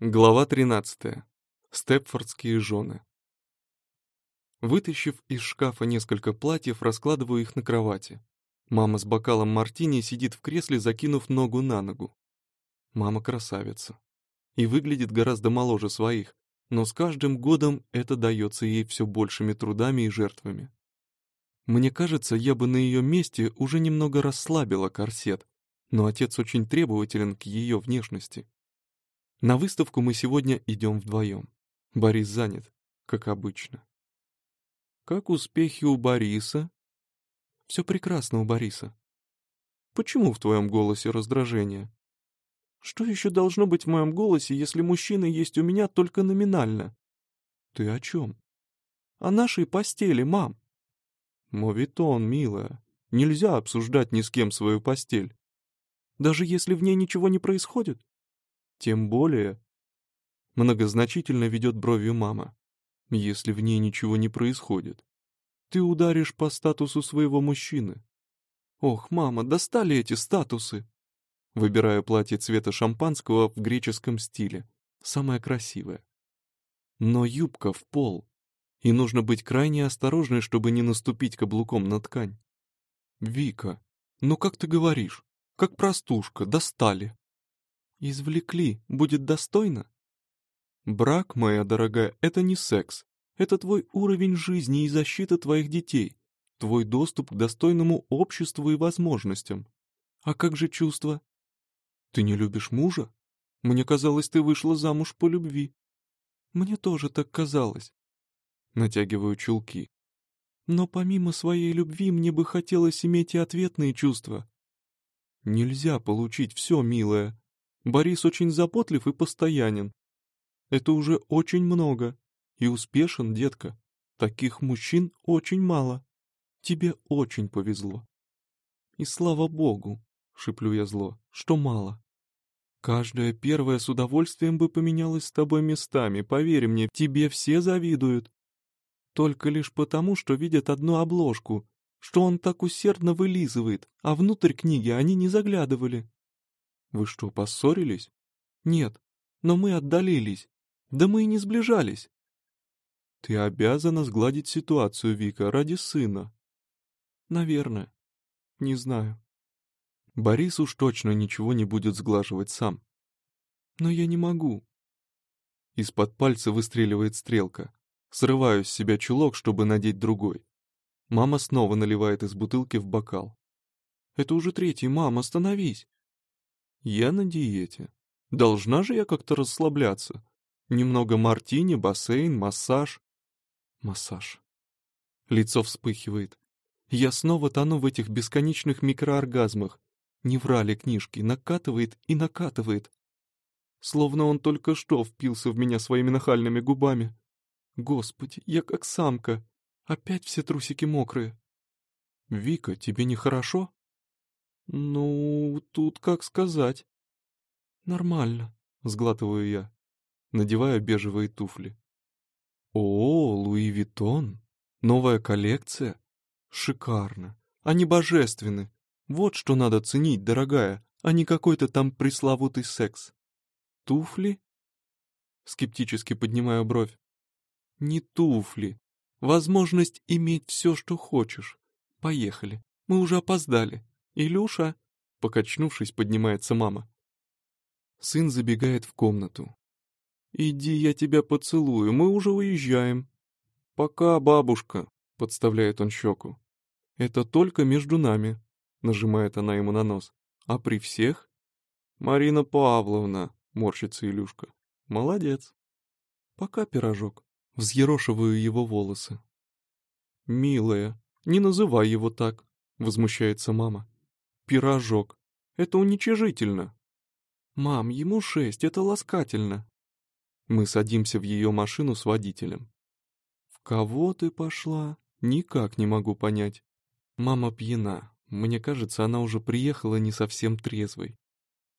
Глава 13. Степфордские жены. Вытащив из шкафа несколько платьев, раскладываю их на кровати. Мама с бокалом мартини сидит в кресле, закинув ногу на ногу. Мама красавица. И выглядит гораздо моложе своих, но с каждым годом это дается ей все большими трудами и жертвами. Мне кажется, я бы на ее месте уже немного расслабила корсет, но отец очень требователен к ее внешности. На выставку мы сегодня идем вдвоем. Борис занят, как обычно. Как успехи у Бориса? Все прекрасно у Бориса. Почему в твоем голосе раздражение? Что еще должно быть в моем голосе, если мужчина есть у меня только номинально? Ты о чем? О нашей постели, мам. Мовитон, милая. Нельзя обсуждать ни с кем свою постель. Даже если в ней ничего не происходит? Тем более... Многозначительно ведет бровью мама. Если в ней ничего не происходит. Ты ударишь по статусу своего мужчины. Ох, мама, достали эти статусы. Выбираю платье цвета шампанского в греческом стиле. Самое красивое. Но юбка в пол. И нужно быть крайне осторожной, чтобы не наступить каблуком на ткань. Вика, ну как ты говоришь? Как простушка, достали. Извлекли, будет достойно? Брак, моя дорогая, это не секс. Это твой уровень жизни и защита твоих детей, твой доступ к достойному обществу и возможностям. А как же чувства? Ты не любишь мужа? Мне казалось, ты вышла замуж по любви. Мне тоже так казалось. Натягиваю чулки. Но помимо своей любви мне бы хотелось иметь и ответные чувства. Нельзя получить все, милая. Борис очень заботлив и постоянен. Это уже очень много. И успешен, детка. Таких мужчин очень мало. Тебе очень повезло. И слава богу, шиплю я зло, что мало. Каждая первая с удовольствием бы поменялась с тобой местами, поверь мне, тебе все завидуют. Только лишь потому, что видят одну обложку, что он так усердно вылизывает, а внутрь книги они не заглядывали. Вы что, поссорились? Нет, но мы отдалились. Да мы и не сближались. Ты обязана сгладить ситуацию, Вика, ради сына. Наверное. Не знаю. Борис уж точно ничего не будет сглаживать сам. Но я не могу. Из-под пальца выстреливает стрелка. Срываю с себя чулок, чтобы надеть другой. Мама снова наливает из бутылки в бокал. «Это уже третий, мам, остановись!» Я на диете. Должна же я как-то расслабляться. Немного мартини, бассейн, массаж. Массаж. Лицо вспыхивает. Я снова тону в этих бесконечных микрооргазмах. Не врали книжки, накатывает и накатывает. Словно он только что впился в меня своими нахальными губами. Господи, я как самка. Опять все трусики мокрые. Вика, тебе нехорошо? «Ну, тут как сказать». «Нормально», — сглатываю я. Надеваю бежевые туфли. «О, Луи Виттон! Новая коллекция? Шикарно! Они божественны! Вот что надо ценить, дорогая, а не какой-то там пресловутый секс. Туфли?» Скептически поднимаю бровь. «Не туфли. Возможность иметь все, что хочешь. Поехали. Мы уже опоздали. «Илюша!» — покачнувшись, поднимается мама. Сын забегает в комнату. «Иди, я тебя поцелую, мы уже уезжаем». «Пока, бабушка», — подставляет он щеку. «Это только между нами», — нажимает она ему на нос. «А при всех?» «Марина Павловна», — морщится Илюшка. «Молодец». «Пока, пирожок». Взъерошиваю его волосы. «Милая, не называй его так», — возмущается мама. Пирожок. Это уничижительно. Мам, ему шесть, это ласкательно. Мы садимся в ее машину с водителем. В кого ты пошла? Никак не могу понять. Мама пьяна. Мне кажется, она уже приехала не совсем трезвой.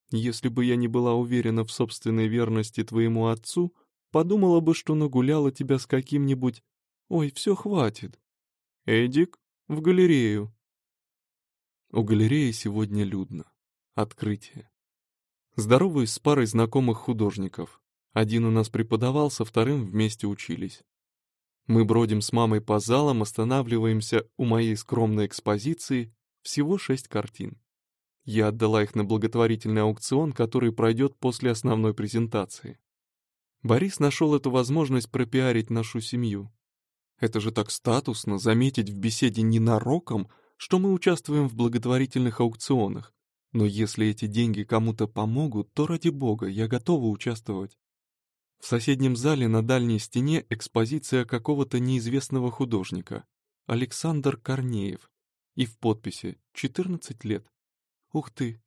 Если бы я не была уверена в собственной верности твоему отцу, подумала бы, что нагуляла тебя с каким-нибудь... Ой, все хватит. Эдик, в галерею. У галереи сегодня людно. Открытие. Здороваюсь с парой знакомых художников. Один у нас преподавал, со вторым вместе учились. Мы бродим с мамой по залам, останавливаемся у моей скромной экспозиции, всего шесть картин. Я отдала их на благотворительный аукцион, который пройдет после основной презентации. Борис нашел эту возможность пропиарить нашу семью. Это же так статусно заметить в беседе ненароком, что мы участвуем в благотворительных аукционах. Но если эти деньги кому-то помогут, то ради бога, я готова участвовать. В соседнем зале на дальней стене экспозиция какого-то неизвестного художника, Александр Корнеев, и в подписи «14 лет». Ух ты,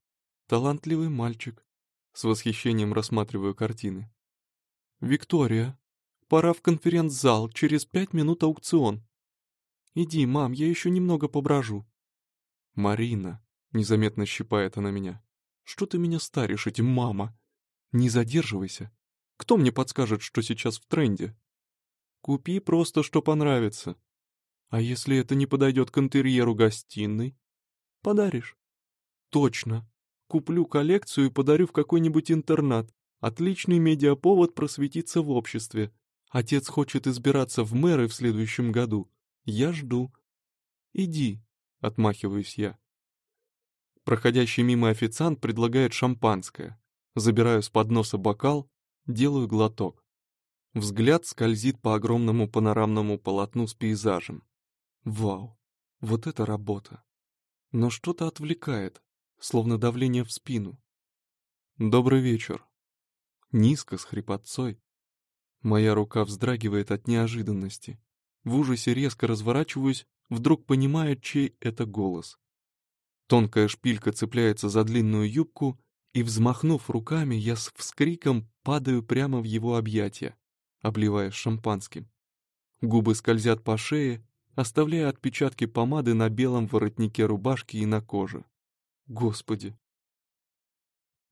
талантливый мальчик. С восхищением рассматриваю картины. «Виктория, пора в конференц-зал, через пять минут аукцион». «Иди, мам, я еще немного поброжу». «Марина», — незаметно щипает она меня, — «что ты меня старишь этим, мама? Не задерживайся, кто мне подскажет, что сейчас в тренде? Купи просто, что понравится. А если это не подойдет к интерьеру гостиной? Подаришь. Точно. Куплю коллекцию и подарю в какой-нибудь интернат. Отличный медиаповод просветиться в обществе. Отец хочет избираться в мэры в следующем году. Я жду. Иди, отмахиваюсь я. Проходящий мимо официант предлагает шампанское. Забираю с подноса бокал, Делаю глоток. Взгляд скользит по огромному панорамному полотну с пейзажем. Вау, вот это работа. Но что-то отвлекает, словно давление в спину. Добрый вечер. Низко, с хрипотцой. Моя рука вздрагивает от неожиданности. В ужасе резко разворачиваюсь, вдруг понимая, чей это голос. Тонкая шпилька цепляется за длинную юбку, и, взмахнув руками, я с вскриком падаю прямо в его объятия, обливаясь шампанским. Губы скользят по шее, оставляя отпечатки помады на белом воротнике рубашки и на коже. Господи,